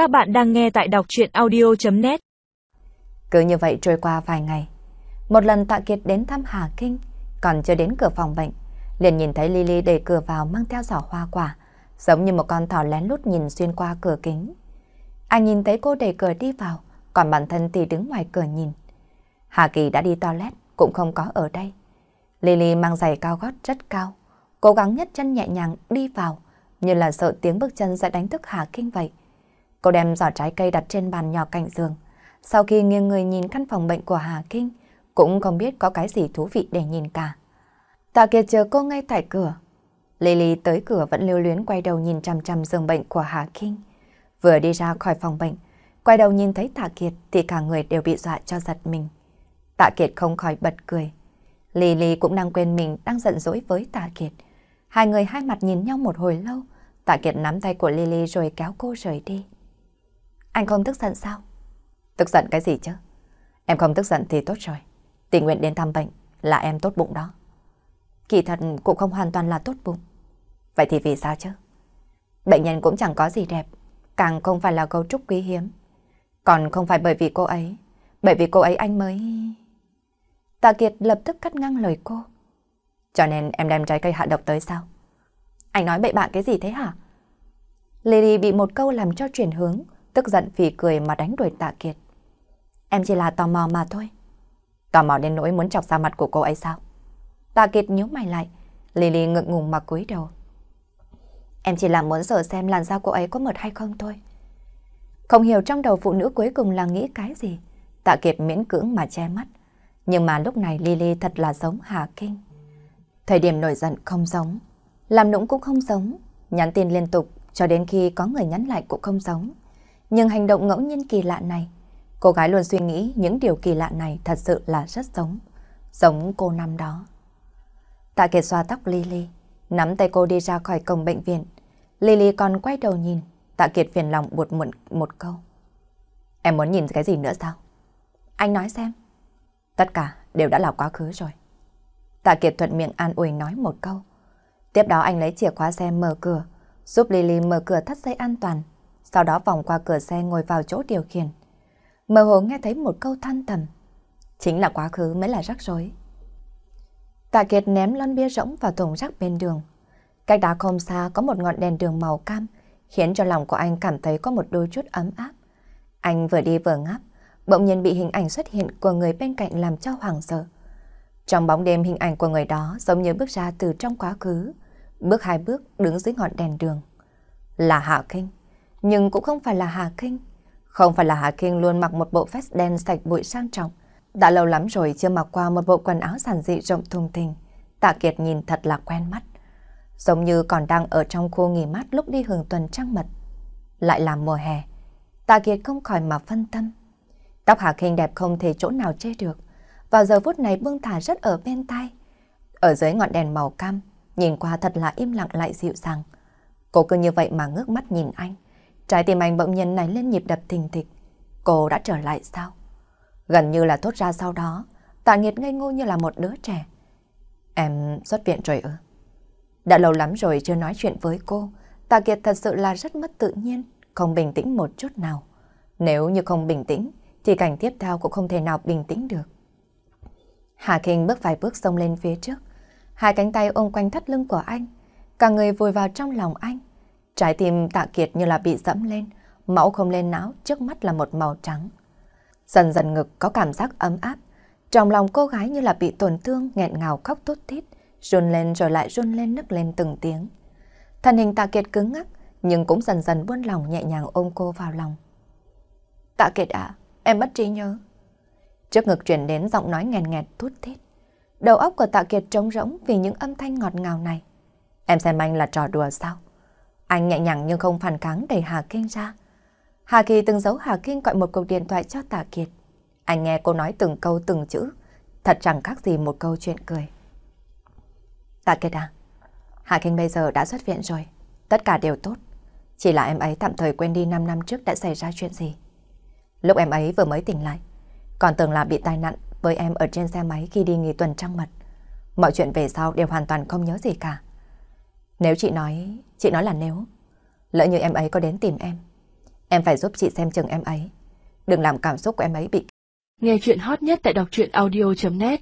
Các bạn đang nghe tại đọc chuyện audio.net Cứ như vậy trôi qua vài ngày. Một lần Tạ Kiệt đến thăm Hà Kinh, còn chưa đến cửa phòng bệnh, liền nhìn thấy Lily đẩy cửa vào mang theo giỏ hoa quả, giống như một con thỏ lén lút nhìn xuyên qua cửa kính. Anh nhìn thấy cô đẩy cửa đi vào, còn bản thân thì đứng ngoài cửa nhìn. Hà Kỳ đã đi toilet, cũng không có ở đây. Lily mang giày cao gót rất cao, cố gắng nhất chân nhẹ nhàng đi vào, như là sợ tiếng bước chân sẽ đánh thức Hà Kinh vậy. Cô đem giỏ trái cây đặt trên bàn nhỏ cạnh giường. Sau khi nghiêng người nhìn căn phòng bệnh của Hà Kinh, cũng không biết có cái gì thú vị để nhìn cả. Tạ Kiệt chờ cô ngay tại cửa. Lily tới cửa vẫn lưu luyến quay đầu nhìn chằm chằm giường bệnh của Hà Kinh. Vừa đi ra khỏi phòng bệnh, quay đầu nhìn thấy Tạ Kiệt thì cả người đều bị dọa cho giật mình. Tạ Kiệt không khỏi bật cười. Lily cũng đang quên mình đang giận dỗi với Tạ Kiệt. Hai người hai mặt nhìn nhau một hồi lâu. Tạ Kiệt nắm tay của Lily rồi kéo cô rời đi. Anh không tức giận sao? Tức giận cái gì chứ? Em không tức giận thì tốt rồi. Tình nguyện đến thăm bệnh là em tốt bụng đó. Kỳ thật cũng không hoàn toàn là tốt bụng. Vậy thì vì sao chứ? Bệnh nhân cũng chẳng có gì đẹp, càng không phải là cấu trúc quý hiếm. Còn không phải bởi vì cô ấy, bởi vì cô ấy anh mới... Tạ Kiệt lập tức cắt ngang lời cô. Cho nên em đem trái cây hạ độc tới sao? Anh nói bậy bạ cái gì thế hả? Lily bị một câu làm cho chuyển hướng, tức giận vì cười mà đánh đuổi Tạ Kiệt. Em chỉ là tò mò mà thôi. Tò mò đến nỗi muốn chọc ra mặt của cô ấy sao? Tạ Kiệt nhíu mày lại, Lily ngượng ngùng mà cúi đầu. Em chỉ là muốn sợ xem làn da cô ấy có mượt hay không thôi. Không hiểu trong đầu phụ nữ cuối cùng là nghĩ cái gì. Tạ Kiệt miễn cưỡng mà che mắt. Nhưng mà lúc này Lily thật là giống Hà Kinh. Thời điểm nổi giận không giống, làm nũng cũng không giống, nhắn tin liên tục cho đến khi có người nhắn lại cũng không giống. Nhưng hành động ngẫu nhiên kỳ lạ này, cô gái luôn suy nghĩ những điều kỳ lạ này thật sự là rất giống, giống cô năm đó. Tạ Kiệt xoa tóc Lily, nắm tay cô đi ra khỏi cổng bệnh viện. Lily còn quay đầu nhìn, Tạ Kiệt phiền lòng buột muộn một câu. Em muốn nhìn cái gì nữa sao? Anh nói xem. Tất cả đều đã là quá khứ rồi. Tạ Kiệt thuận miệng an ủi nói một câu. Tiếp đó anh lấy chìa khóa xe mở cửa, giúp Lily mở cửa thắt dây an toàn, sau đó vòng qua cửa xe ngồi vào chỗ điều khiển. Mơ hồ nghe thấy một câu than thầm. Chính là quá khứ mới là rắc rối. Tạ Kiệt ném lon bia rỗng vào thùng rác bên đường. Cách đó không xa có một ngọn đèn đường màu cam, khiến cho lòng của anh cảm thấy có một đôi chút ấm áp. Anh vừa đi vừa ngáp, bỗng nhiên bị hình ảnh xuất hiện của người bên cạnh làm cho hoảng sợ. Trong bóng đêm hình ảnh của người đó giống như bước ra từ trong quá khứ, bước hai bước đứng dưới ngọn đèn đường. Là Hạ Kinh, nhưng cũng không phải là Hà Kinh. Không phải là Hà Kinh luôn mặc một bộ vest đen sạch bụi sang trọng. Đã lâu lắm rồi chưa mặc qua một bộ quần áo giản dị rộng thùng thình. Tạ Kiệt nhìn thật là quen mắt. Giống như còn đang ở trong khu nghỉ mát lúc đi hưởng tuần trăng mật. Lại là mùa hè. Tạ Kiệt không khỏi mà phân tâm. Tóc Hà Kinh đẹp không thể chỗ nào chê được. Vào giờ phút này bưng thả rất ở bên tai. Ở dưới ngọn đèn màu cam, nhìn qua thật là im lặng lại dịu dàng. Cô cứ như vậy mà ngước mắt nhìn anh. Trái tim anh bỗng nhiên này lên nhịp đập thình thịch. Cô đã trở lại sao? Gần như là thốt ra sau đó, tạ nghiệt ngây ngô như là một đứa trẻ. Em xuất viện rồi ư? Đã lâu lắm rồi chưa nói chuyện với cô, tạ kiệt thật sự là rất mất tự nhiên, không bình tĩnh một chút nào. Nếu như không bình tĩnh, thì cảnh tiếp theo cũng không thể nào bình tĩnh được. Hà Kinh bước vài bước xông lên phía trước, hai cánh tay ôm quanh thắt lưng của anh, cả người vùi vào trong lòng anh. Trái tim tạ kiệt như là bị dẫm lên, máu không lên não, trước mắt là một màu trắng. Dần dần ngực có cảm giác ấm áp, trong lòng cô gái như là bị tổn thương, nghẹn ngào khóc thút thít, run lên rồi lại run lên nức lên từng tiếng. Thân hình tạ kiệt cứng ngắc, nhưng cũng dần dần buông lòng nhẹ nhàng ôm cô vào lòng. Tạ kiệt ạ, em mất trí nhớ. Trước ngực truyền đến giọng nói nghẹn nghẹt thút thít. Đầu óc của tạ kiệt trống rỗng vì những âm thanh ngọt ngào này. Em xem anh là trò đùa sao? Anh nhẹ nhàng nhưng không phản kháng đẩy Hà Kinh ra. Hà Kỳ từng giấu Hà Kinh gọi một cuộc điện thoại cho Tạ Kiệt. Anh nghe cô nói từng câu từng chữ, thật chẳng khác gì một câu chuyện cười. Tạ Kiệt à, Hà Kinh bây giờ đã xuất viện rồi, tất cả đều tốt. Chỉ là em ấy tạm thời quên đi 5 năm trước đã xảy ra chuyện gì. Lúc em ấy vừa mới tỉnh lại, còn tưởng là bị tai nạn với em ở trên xe máy khi đi nghỉ tuần trăng mật. Mọi chuyện về sau đều hoàn toàn không nhớ gì cả. Nếu chị nói, chị nói là nếu, lỡ như em ấy có đến tìm em, Em phải giúp chị xem chừng em ấy. Đừng làm cảm xúc của em ấy bị... Nghe chuyện hot nhất tại đọc truyện audio.net